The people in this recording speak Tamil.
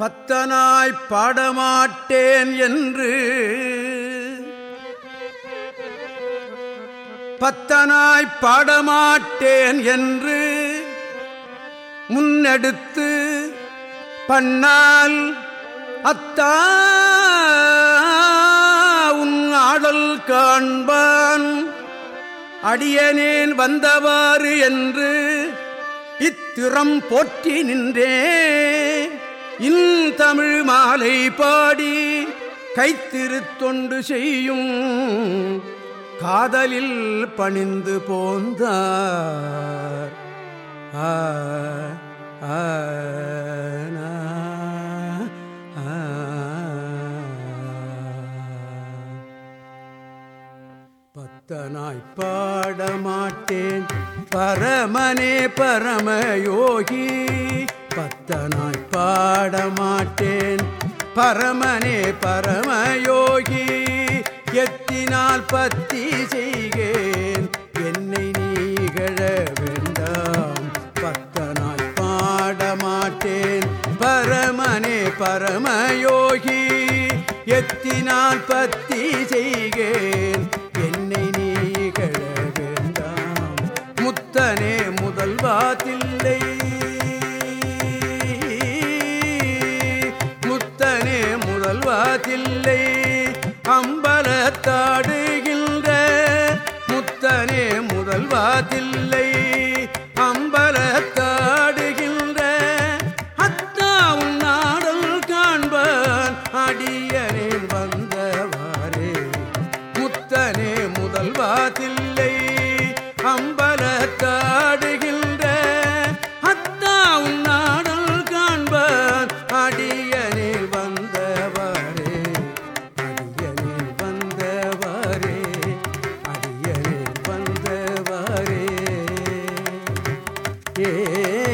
பத்தனாய் பாடமாட்டேன் என்று பத்தனாய் பாடமாட்டேன் என்று முன்னெடுத்து பண்ணால் அத்தா உன் ஆடல் காண்பான். அடியனேன் வந்தவாறு என்று இத்திறம் போற்றி நின்றேன். இன்தமிழ் மாலை பாடி கைத்திருத்தொண்டு செய்யும் காதலில் பணிந்து போந்தார். ஆ ஆ, பத்தனாய் பாடமாட்டேன். பரமனே பரமயோகி பக்தனாய் பாடமாட்டேன். பரமனே பரமயோகி எத்தினால் பத்தி செய்கேன். என்னை நீகழ வேண்டாம் பக்தனாய் பாடமாட்டேன். பரமனே பரமயோகி எத்தினால் பத்தி செய்கேன். என்னை நீகழ வேண்டாம். முத்தனே முதல்வாதில்லை முதல்வாதில்லை அம்பலத்தாடுகின்ற முத்தனே முதல்வாதில்லை அம்பலத்தாடுகின்ற அத்தாவும் நாடல் காண்பான். அடியனே வந்தவாறே. முத்தனே முதல்வாதில்லை அம்பல அடியனே வந்தவாறே ஏ